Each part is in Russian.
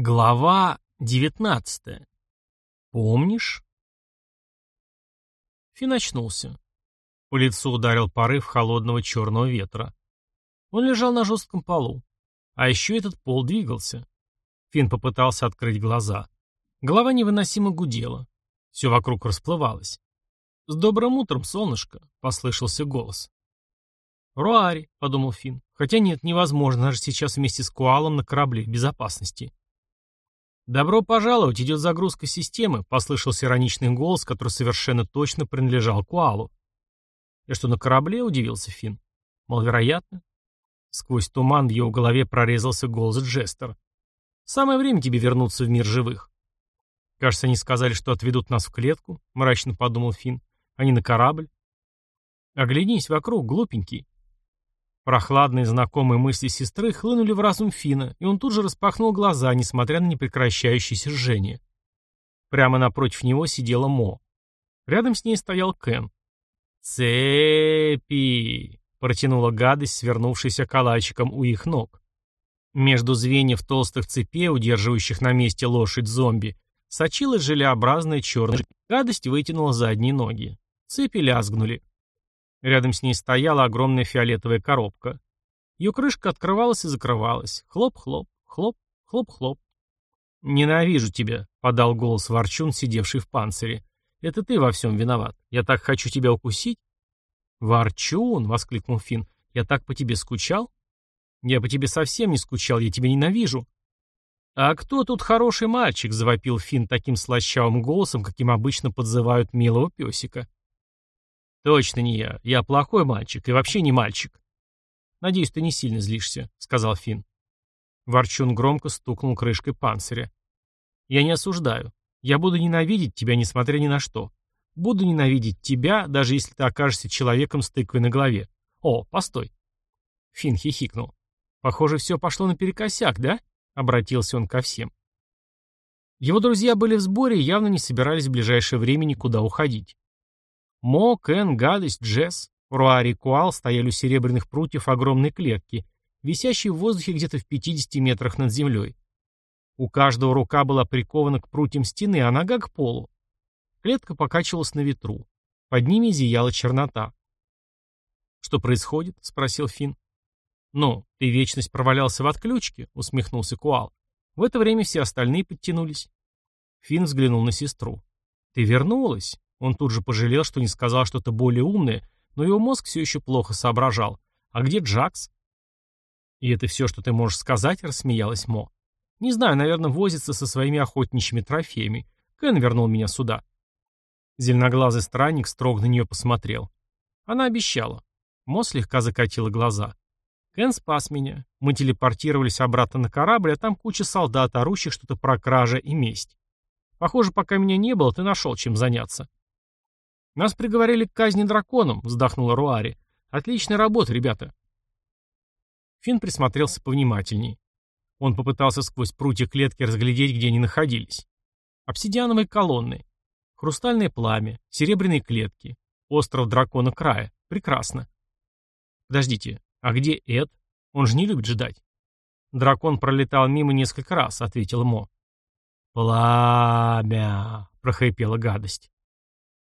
Глава девятнадцатая. Помнишь? Фин очнулся. По лицу ударил порыв холодного черного ветра. Он лежал на жестком полу. А еще этот пол двигался. Фин попытался открыть глаза. Голова невыносимо гудела. Все вокруг расплывалось. «С добрым утром, солнышко!» — послышался голос. «Руари», — подумал Фин. «Хотя нет, невозможно, даже сейчас вместе с Куалом на корабле в безопасности». «Добро пожаловать, идет загрузка системы», — послышался ироничный голос, который совершенно точно принадлежал Куалу. «Я что, на корабле?» — удивился Фин. «Маловероятно». Сквозь туман в его голове прорезался голос Джестер. «Самое время тебе вернуться в мир живых». «Кажется, они сказали, что отведут нас в клетку», — мрачно подумал Фин. «А на корабль». «Оглянись вокруг, глупенький». Прохладные знакомые мысли сестры хлынули в разум Фина, и он тут же распахнул глаза, несмотря на непрекращающееся жжение. Прямо напротив него сидела Мо. Рядом с ней стоял Кен. «Цепи!» — протянула гадость, свернувшаяся калачиком у их ног. Между звеньев толстых цепей, удерживающих на месте лошадь-зомби, сочилась желеобразная черная гадость вытянула задние ноги. Цепи лязгнули. Рядом с ней стояла огромная фиолетовая коробка. Ее крышка открывалась и закрывалась. Хлоп-хлоп, хлоп, хлоп-хлоп. «Ненавижу тебя», — подал голос Ворчун, сидевший в панцире. «Это ты во всем виноват. Я так хочу тебя укусить». «Ворчун!» — воскликнул Финн. «Я так по тебе скучал?» «Я по тебе совсем не скучал, я тебя ненавижу». «А кто тут хороший мальчик?» — завопил Финн таким слащавым голосом, каким обычно подзывают милого песика. «Точно не я. Я плохой мальчик и вообще не мальчик». «Надеюсь, ты не сильно злишься», — сказал Финн. Ворчун громко стукнул крышкой панциря. «Я не осуждаю. Я буду ненавидеть тебя, несмотря ни на что. Буду ненавидеть тебя, даже если ты окажешься человеком с тыквой на голове. О, постой». Финн хихикнул. «Похоже, все пошло наперекосяк, да?» — обратился он ко всем. Его друзья были в сборе и явно не собирались в ближайшее время никуда уходить. Мо, Кен, Гадость, Джесс, Руари Куал стояли у серебряных прутьев огромной клетки, висящей в воздухе где-то в 50 метрах над землей. У каждого рука была прикована к прутьям стены, а нога к полу. Клетка покачивалась на ветру. Под ними зияла чернота. «Что происходит?» — спросил Финн. «Ну, ты вечность провалялся в отключке», — усмехнулся Куал. В это время все остальные подтянулись. Финн взглянул на сестру. «Ты вернулась?» Он тут же пожалел, что не сказал что-то более умное, но его мозг все еще плохо соображал. «А где Джакс?» «И это все, что ты можешь сказать?» — рассмеялась Мо. «Не знаю, наверное, возится со своими охотничьими трофеями. Кен вернул меня сюда». Зеленоглазый странник строго на нее посмотрел. Она обещала. Мо слегка закатила глаза. Кен спас меня. Мы телепортировались обратно на корабль, а там куча солдат, орущих что-то про кража и месть. Похоже, пока меня не было, ты нашел чем заняться. «Нас приговорили к казни драконом», — вздохнула Руари. «Отличная работа, ребята». Финн присмотрелся повнимательней. Он попытался сквозь прутья клетки разглядеть, где они находились. Обсидиановые колонны, хрустальное пламя, серебряные клетки, остров дракона края. Прекрасно. Подождите, а где Эд? Он же не любит ждать. Дракон пролетал мимо несколько раз, ответил Мо. Пламя, прохрипела гадость.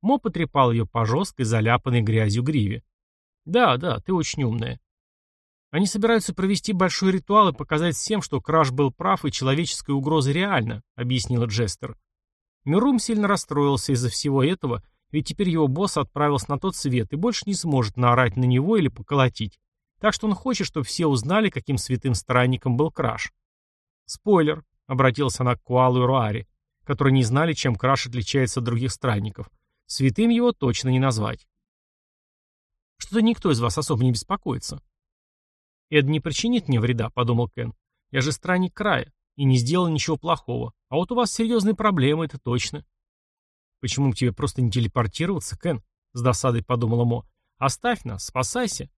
Мо потрепал ее по жесткой, заляпанной грязью гриве. «Да, да, ты очень умная». Они собираются провести большой ритуал и показать всем, что Краш был прав и человеческая угроза реальна, объяснила Джестер. Мирум сильно расстроился из-за всего этого, ведь теперь его босс отправился на тот свет и больше не сможет наорать на него или поколотить. Так что он хочет, чтобы все узнали, каким святым странником был Краш. Спойлер, обратился она к Куалу и Руаре, которые не знали, чем Краш отличается от других странников. Святым его точно не назвать. Что-то никто из вас особо не беспокоится. Эд не причинит мне вреда, подумал Кен. Я же странник края и не сделал ничего плохого. А вот у вас серьезные проблемы, это точно. Почему бы тебе просто не телепортироваться, Кен? С досадой подумала Мо. Оставь нас, спасайся.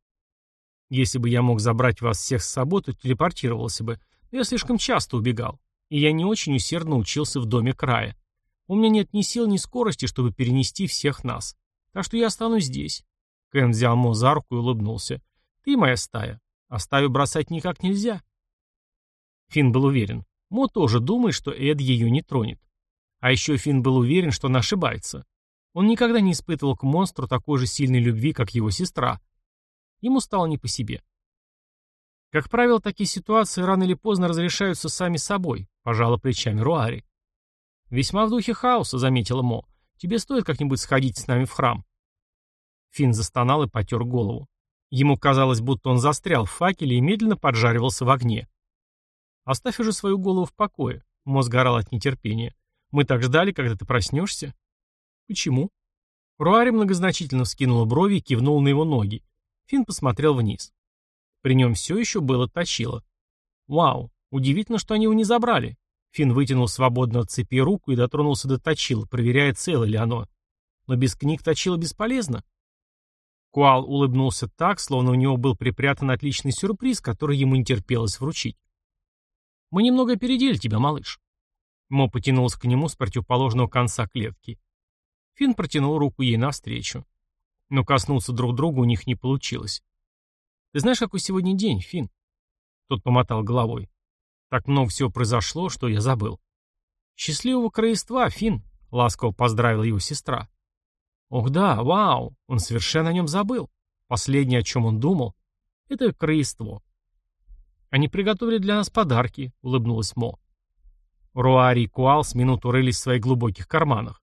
Если бы я мог забрать вас всех с собой, то телепортировался бы. Но я слишком часто убегал. И я не очень усердно учился в доме края. У меня нет ни сил, ни скорости, чтобы перенести всех нас. Так что я останусь здесь. Кен взял Мо за руку и улыбнулся. Ты моя стая. А стаю бросать никак нельзя. Финн был уверен. Мо тоже думает, что Эд ее не тронет. А еще Финн был уверен, что она ошибается. Он никогда не испытывал к монстру такой же сильной любви, как его сестра. Ему стало не по себе. Как правило, такие ситуации рано или поздно разрешаются сами собой, пожала плечами Руари. Весьма в духе хаоса, заметила Мо. Тебе стоит как-нибудь сходить с нами в храм. Финн застонал и потер голову. Ему казалось, будто он застрял в факеле и медленно поджаривался в огне. «Оставь уже свою голову в покое», — мозг горал от нетерпения. «Мы так ждали, когда ты проснешься». «Почему?» Руари многозначительно вскинула брови и кивнул на его ноги. Финн посмотрел вниз. При нем все еще было точило. «Вау, удивительно, что они его не забрали». Финн вытянул свободно от цепи руку и дотронулся до точила, проверяя, цело ли оно. Но без книг точило бесполезно. Куал улыбнулся так, словно у него был припрятан отличный сюрприз, который ему не терпелось вручить. «Мы немного опередили тебя, малыш». Мо потянулся к нему с противоположного конца клетки. Финн протянул руку ей навстречу. Но коснуться друг друга у них не получилось. «Ты знаешь, какой сегодня день, Финн?» Тот помотал головой. «Так много всего произошло, что я забыл». «Счастливого краества, Финн!» — ласково поздравила его сестра. «Ох да, вау!» Он совершенно о нем забыл. Последнее, о чем он думал, — это краество. «Они приготовили для нас подарки», — улыбнулась Мо. Руари и Куал с минуту рылись в своих глубоких карманах.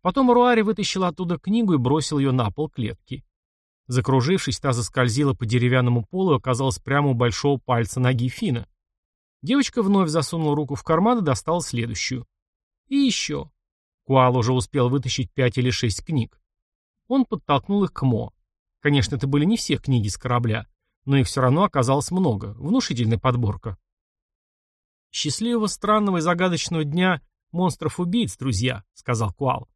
Потом Руари вытащил оттуда книгу и бросил ее на пол клетки. Закружившись, та заскользила по деревянному полу и оказалась прямо у большого пальца ноги Фина. Девочка вновь засунула руку в карман и достала следующую. И еще. Куал уже успел вытащить пять или шесть книг. Он подтолкнул их к Мо. Конечно, это были не все книги с корабля, но их все равно оказалось много. Внушительная подборка. «Счастливого, странного и загадочного дня монстров-убийц, друзья», — сказал Куал.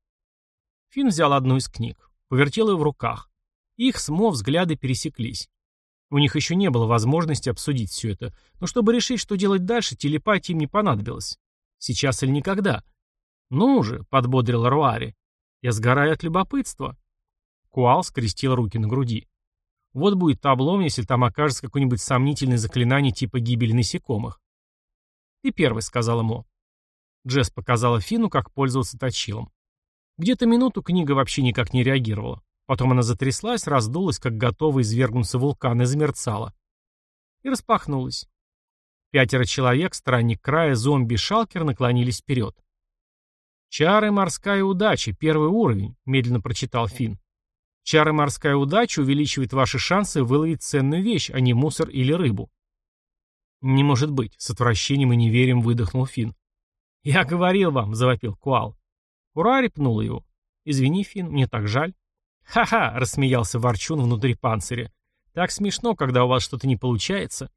Финн взял одну из книг, повертел ее в руках. Их с Мо взгляды пересеклись. У них еще не было возможности обсудить все это, но чтобы решить, что делать дальше, телепатии им не понадобилось. Сейчас или никогда. «Ну же», — подбодрил Руари, — «я сгораю от любопытства». Куал скрестил руки на груди. «Вот будет таблом, если там окажется какое-нибудь сомнительное заклинание типа гибели насекомых». «Ты первый», — сказала Мо. Джесс показала Фину, как пользоваться точилом. Где-то минуту книга вообще никак не реагировала. Потом она затряслась, раздулась, как готовый извергнуться вулкан, и замерцала. И распахнулась. Пятеро человек, странник края, зомби шалкер наклонились вперед. «Чары морская удача, первый уровень», — медленно прочитал Финн. «Чары морская удача увеличивает ваши шансы выловить ценную вещь, а не мусор или рыбу». «Не может быть», — с отвращением и неверием выдохнул Финн. «Я говорил вам», — завопил Куал. Ура репнула его. «Извини, Финн, мне так жаль». «Ха-ха!» — рассмеялся Ворчун внутри панциря. «Так смешно, когда у вас что-то не получается».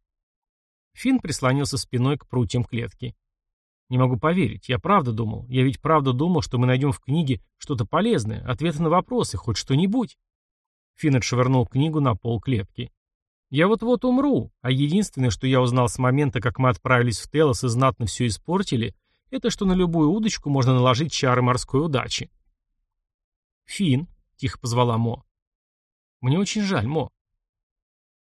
Финн прислонился спиной к прутьям клетки. «Не могу поверить. Я правда думал. Я ведь правда думал, что мы найдем в книге что-то полезное, ответы на вопросы, хоть что-нибудь». Финн отшвырнул книгу на пол клетки. «Я вот-вот умру, а единственное, что я узнал с момента, как мы отправились в Телос и знатно все испортили, это что на любую удочку можно наложить чары морской удачи. «Фин», — тихо позвала Мо. «Мне очень жаль, Мо».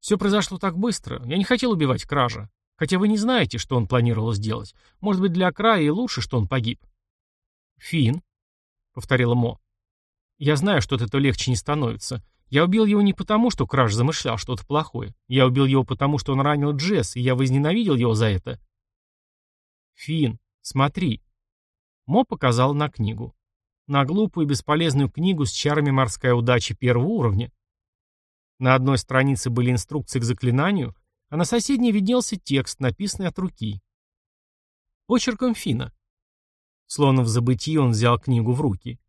«Все произошло так быстро. Я не хотел убивать Кража. Хотя вы не знаете, что он планировал сделать. Может быть, для края и лучше, что он погиб». «Фин», — повторила Мо. «Я знаю, что от этого легче не становится. Я убил его не потому, что Краш замышлял что-то плохое. Я убил его потому, что он ранил Джесс, и я возненавидел его за это». «Фин», Смотри. Мо показал на книгу. На глупую и бесполезную книгу с чарами морская удача первого уровня. На одной странице были инструкции к заклинанию, а на соседней виднелся текст, написанный от руки. Почерком Фина. Словно в забытии он взял книгу в руки.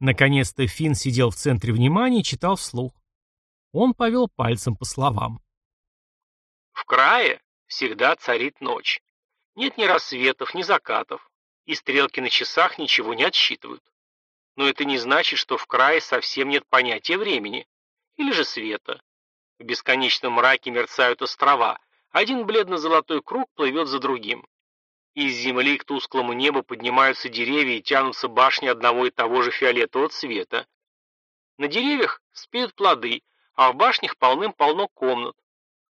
Наконец-то Фин сидел в центре внимания и читал вслух. Он повел пальцем по словам. «В крае всегда царит ночь. Нет ни рассветов, ни закатов, и стрелки на часах ничего не отсчитывают. Но это не значит, что в крае совсем нет понятия времени, или же света. В бесконечном мраке мерцают острова, один бледно-золотой круг плывет за другим. Из земли к тусклому небу поднимаются деревья и тянутся башни одного и того же фиолетового цвета. На деревьях спеют плоды, а в башнях полным-полно комнат.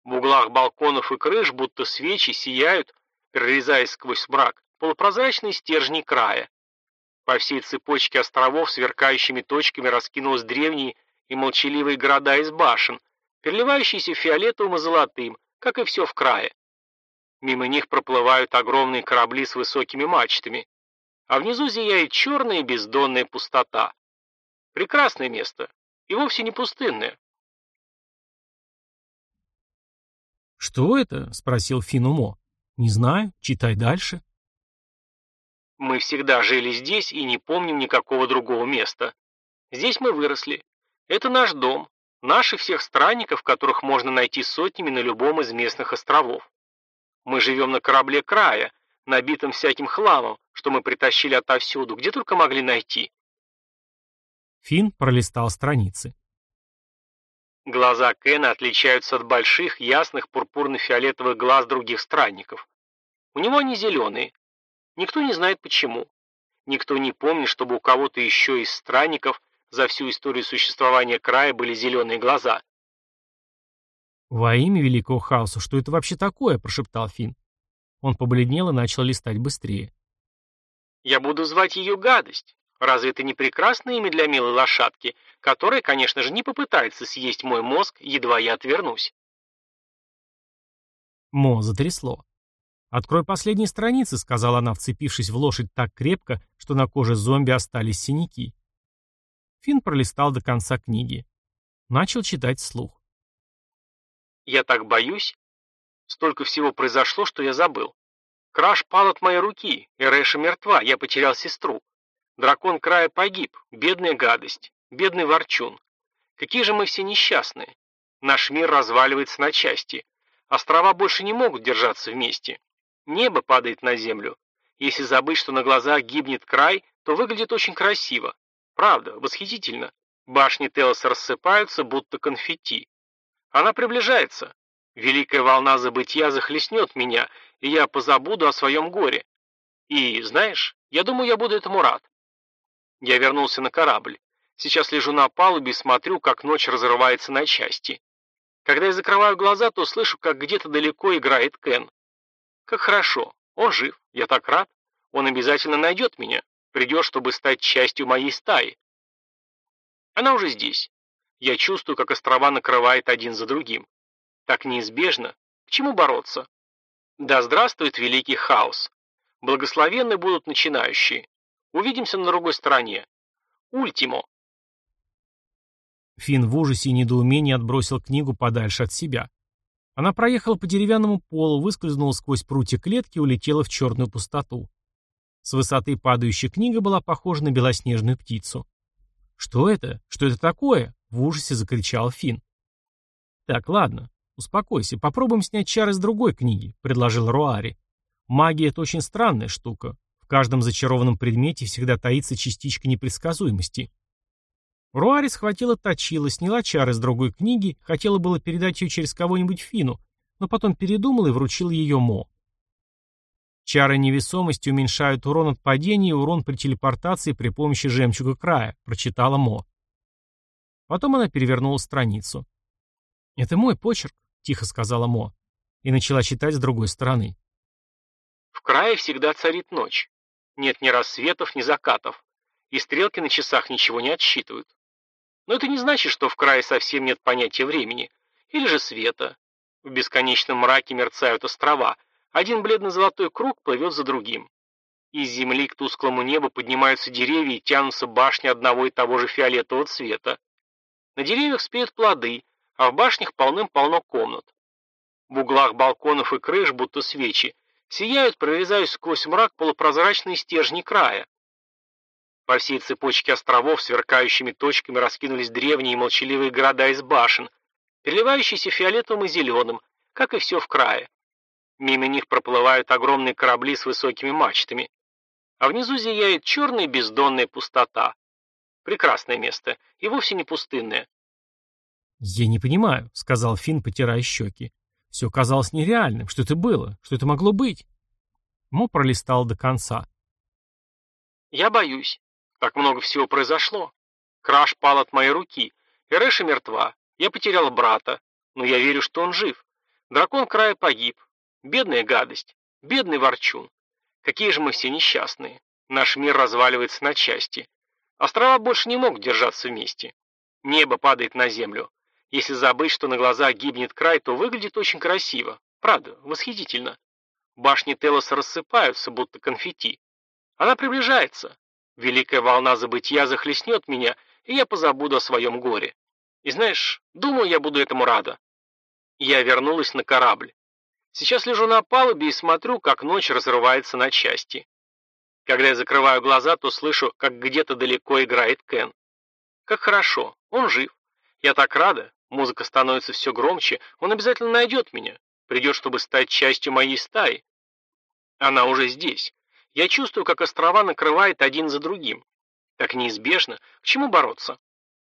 В углах балконов и крыш, будто свечи, сияют прорезаясь сквозь мрак, полупрозрачные стержни края. По всей цепочке островов сверкающими точками раскинулись древние и молчаливые города из башен, переливающиеся фиолетовым и золотым, как и все в крае. Мимо них проплывают огромные корабли с высокими мачтами, а внизу зияет черная бездонная пустота. Прекрасное место, и вовсе не пустынное. «Что это?» — спросил Финумо. «Не знаю. Читай дальше». Мы всегда жили здесь и не помним никакого другого места. Здесь мы выросли. Это наш дом, наши всех странников, которых можно найти сотнями на любом из местных островов. Мы живем на корабле края, набитом всяким хламом, что мы притащили отовсюду, где только могли найти. Фин пролистал страницы. Глаза Кена отличаются от больших, ясных пурпурно-фиолетовых глаз других странников. У него они зеленые. Никто не знает почему. Никто не помнит, чтобы у кого-то еще из странников за всю историю существования края были зеленые глаза. «Во имя Великого Хаоса, что это вообще такое?» – прошептал Фин. Он побледнел и начал листать быстрее. «Я буду звать ее гадость. Разве это не прекрасное имя для милой лошадки, которая, конечно же, не попытается съесть мой мозг, едва я отвернусь?» Мо затрясло. «Открой последние страницы», — сказала она, вцепившись в лошадь так крепко, что на коже зомби остались синяки. Финн пролистал до конца книги. Начал читать вслух. «Я так боюсь. Столько всего произошло, что я забыл. Краш пал от моей руки, Эрэша мертва, я потерял сестру. Дракон края погиб, бедная гадость, бедный ворчун. Какие же мы все несчастные. Наш мир разваливается на части. Острова больше не могут держаться вместе. Небо падает на землю. Если забыть, что на глазах гибнет край, то выглядит очень красиво. Правда, восхитительно. Башни Телоса рассыпаются, будто конфетти. Она приближается. Великая волна забытия захлестнет меня, и я позабуду о своем горе. И, знаешь, я думаю, я буду этому рад. Я вернулся на корабль. Сейчас лежу на палубе и смотрю, как ночь разрывается на части. Когда я закрываю глаза, то слышу, как где-то далеко играет Кен. Как хорошо. Он жив. Я так рад. Он обязательно найдет меня. Придет, чтобы стать частью моей стаи. Она уже здесь. Я чувствую, как острова накрывает один за другим. Так неизбежно. К чему бороться? Да здравствует великий хаос. Благословенны будут начинающие. Увидимся на другой стороне. Ультимо. Фин в ужасе и недоумении отбросил книгу подальше от себя. Она проехала по деревянному полу, выскользнула сквозь прутья клетки и улетела в черную пустоту. С высоты падающая книга была похожа на белоснежную птицу. «Что это? Что это такое?» — в ужасе закричал Фин. «Так, ладно, успокойся, попробуем снять чары с другой книги», — предложил Руари. «Магия — это очень странная штука. В каждом зачарованном предмете всегда таится частичка непредсказуемости. Руари схватила точила, сняла чары с другой книги, хотела было передать ее через кого-нибудь Фину, но потом передумала и вручила ее Мо. Чары невесомости уменьшают урон от падения и урон при телепортации при помощи жемчуга края, прочитала Мо. Потом она перевернула страницу. «Это мой почерк», — тихо сказала Мо, и начала читать с другой стороны. «В крае всегда царит ночь. Нет ни рассветов, ни закатов. И стрелки на часах ничего не отсчитывают. Но это не значит, что в крае совсем нет понятия времени. Или же света. В бесконечном мраке мерцают острова. Один бледно-золотой круг плывет за другим. Из земли к тусклому небу поднимаются деревья и тянутся башни одного и того же фиолетового цвета. На деревьях спеют плоды, а в башнях полным-полно комнат. В углах балконов и крыш, будто свечи, Сияют, прорезаясь сквозь мрак, полупрозрачные стержни края. По всей цепочке островов сверкающими точками раскинулись древние и молчаливые города из башен, переливающиеся фиолетовым и зеленым, как и все в крае. Мимо них проплывают огромные корабли с высокими мачтами. А внизу зияет черная бездонная пустота. Прекрасное место, и вовсе не пустынное. «Я не понимаю», — сказал Финн, потирая щеки. Все казалось нереальным. Что это было? Что это могло быть? Мо пролистал до конца. «Я боюсь. Так много всего произошло. Краш пал от моей руки. Эреша мертва. Я потерял брата. Но я верю, что он жив. Дракон края погиб. Бедная гадость. Бедный ворчун. Какие же мы все несчастные. Наш мир разваливается на части. Острова больше не могут держаться вместе. Небо падает на землю. Если забыть, что на глазах гибнет край, то выглядит очень красиво. Правда, восхитительно. Башни Телоса рассыпаются, будто конфетти. Она приближается. Великая волна забытия захлестнет меня, и я позабуду о своем горе. И знаешь, думаю, я буду этому рада. Я вернулась на корабль. Сейчас лежу на палубе и смотрю, как ночь разрывается на части. Когда я закрываю глаза, то слышу, как где-то далеко играет Кен. Как хорошо, он жив. Я так рада, музыка становится все громче, он обязательно найдет меня, придет, чтобы стать частью моей стаи. Она уже здесь. Я чувствую, как острова накрывает один за другим. Так неизбежно. К чему бороться?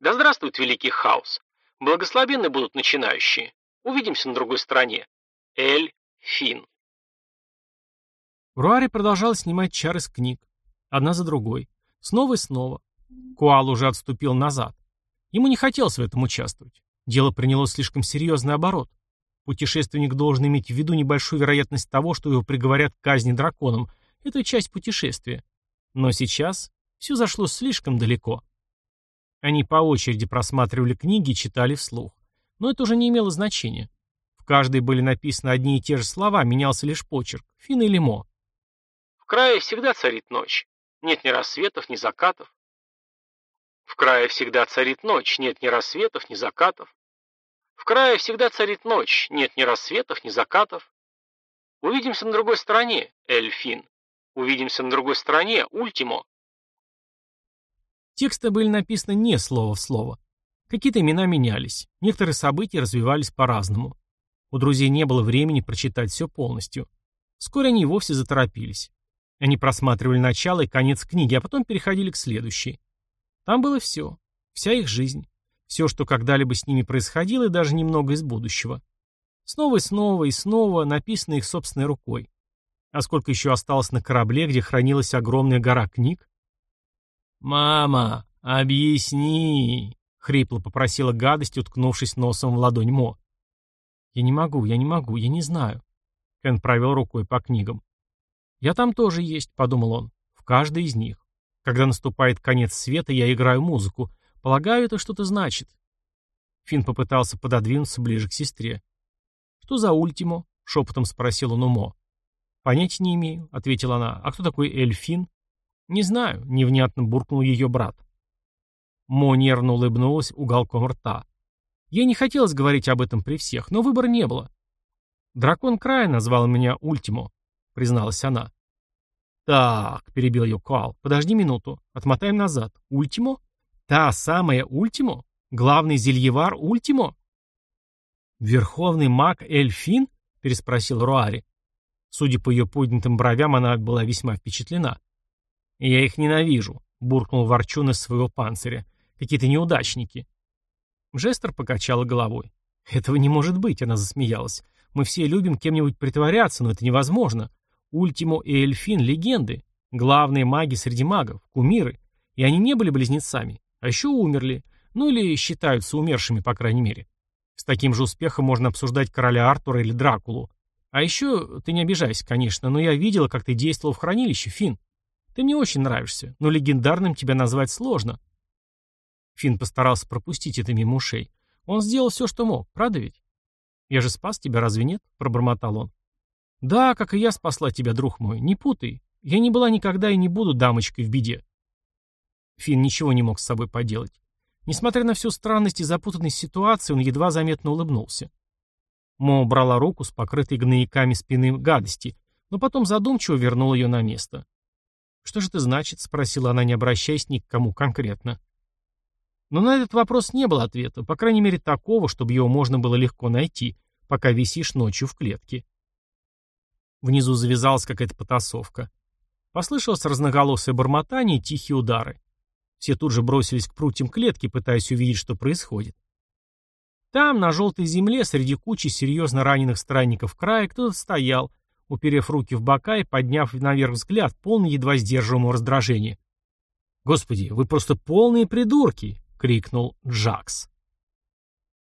Да здравствует великий хаос. Благословенны будут начинающие. Увидимся на другой стороне. Эль Фин. Руари продолжал снимать чары с книг. Одна за другой. Снова и снова. Куал уже отступил назад. Ему не хотелось в этом участвовать. Дело приняло слишком серьезный оборот. Путешественник должен иметь в виду небольшую вероятность того, что его приговорят к казни драконом. Это часть путешествия. Но сейчас все зашло слишком далеко. Они по очереди просматривали книги и читали вслух. Но это уже не имело значения. В каждой были написаны одни и те же слова, менялся лишь почерк. Фин или Мо крае всегда царит ночь. Нет ни рассветов, ни закатов. В крае всегда царит ночь, нет ни рассветов, ни закатов. В крае всегда царит ночь, нет ни рассветов, ни закатов. Увидимся на другой стороне, Эльфин. Увидимся на другой стороне, Ультимо. Тексты были написаны не слово в слово. Какие-то имена менялись, некоторые события развивались по-разному. У друзей не было времени прочитать все полностью. Вскоре они вовсе заторопились. Они просматривали начало и конец книги, а потом переходили к следующей. Там было все. Вся их жизнь. Все, что когда-либо с ними происходило, и даже немного из будущего. Снова и снова и снова написано их собственной рукой. А сколько еще осталось на корабле, где хранилась огромная гора книг? «Мама, объясни!» — хрипло попросила гадость, уткнувшись носом в ладонь Мо. «Я не могу, я не могу, я не знаю». Кен провел рукой по книгам. «Я там тоже есть», — подумал он, — «в каждой из них. Когда наступает конец света, я играю музыку. Полагаю, это что-то значит». Финн попытался пододвинуться ближе к сестре. «Что за ультимо?» — шепотом спросил он Умо. «Понятия не имею», — ответила она. «А кто такой Эльфин?» «Не знаю», — невнятно буркнул ее брат. Мо нервно улыбнулась уголком рта. Ей не хотелось говорить об этом при всех, но выбора не было. Дракон края назвал меня Ультимо призналась она. «Так», — перебил ее Куал, — «подожди минуту. Отмотаем назад. Ультимо? Та самая Ультимо? Главный зельевар Ультимо?» «Верховный маг Эльфин?» — переспросил Руари. Судя по ее поднятым бровям, она была весьма впечатлена. «Я их ненавижу», — буркнул Ворчун из своего панциря. «Какие-то неудачники». Жестер покачала головой. «Этого не может быть», — она засмеялась. «Мы все любим кем-нибудь притворяться, но это невозможно. Ультимо и Эльфин — легенды, главные маги среди магов, кумиры, и они не были близнецами, а еще умерли, ну или считаются умершими, по крайней мере. С таким же успехом можно обсуждать короля Артура или Дракулу. А еще, ты не обижайся, конечно, но я видела, как ты действовал в хранилище, Фин. Ты мне очень нравишься, но легендарным тебя назвать сложно. Фин постарался пропустить это мимо ушей. Он сделал все, что мог, правда ведь? Я же спас тебя, разве нет? Пробормотал он. «Да, как и я спасла тебя, друг мой, не путай. Я не была никогда и не буду дамочкой в беде». Финн ничего не мог с собой поделать. Несмотря на всю странность и запутанность ситуации, он едва заметно улыбнулся. Мо брала руку с покрытой гнояками спины гадости, но потом задумчиво вернула ее на место. «Что же это значит?» — спросила она, не обращаясь ни к кому конкретно. Но на этот вопрос не было ответа, по крайней мере такого, чтобы его можно было легко найти, пока висишь ночью в клетке. Внизу завязалась какая-то потасовка. Послышалось разноголосое бормотание и тихие удары. Все тут же бросились к прутьям клетки, пытаясь увидеть, что происходит. Там, на желтой земле, среди кучи серьезно раненых странников края, кто-то стоял, уперев руки в бока и подняв наверх взгляд, полный едва сдерживаемого раздражения. «Господи, вы просто полные придурки!» — крикнул Джакс.